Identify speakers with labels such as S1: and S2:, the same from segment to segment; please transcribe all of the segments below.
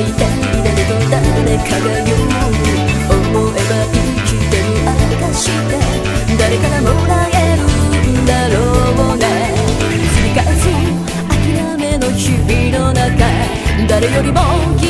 S1: いたいだけ誰かが言う思えば生きてる証て誰からもらえるんだろうね。繰りかす諦めの日々の中誰よりも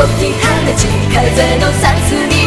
S1: 解き放ち風のさすり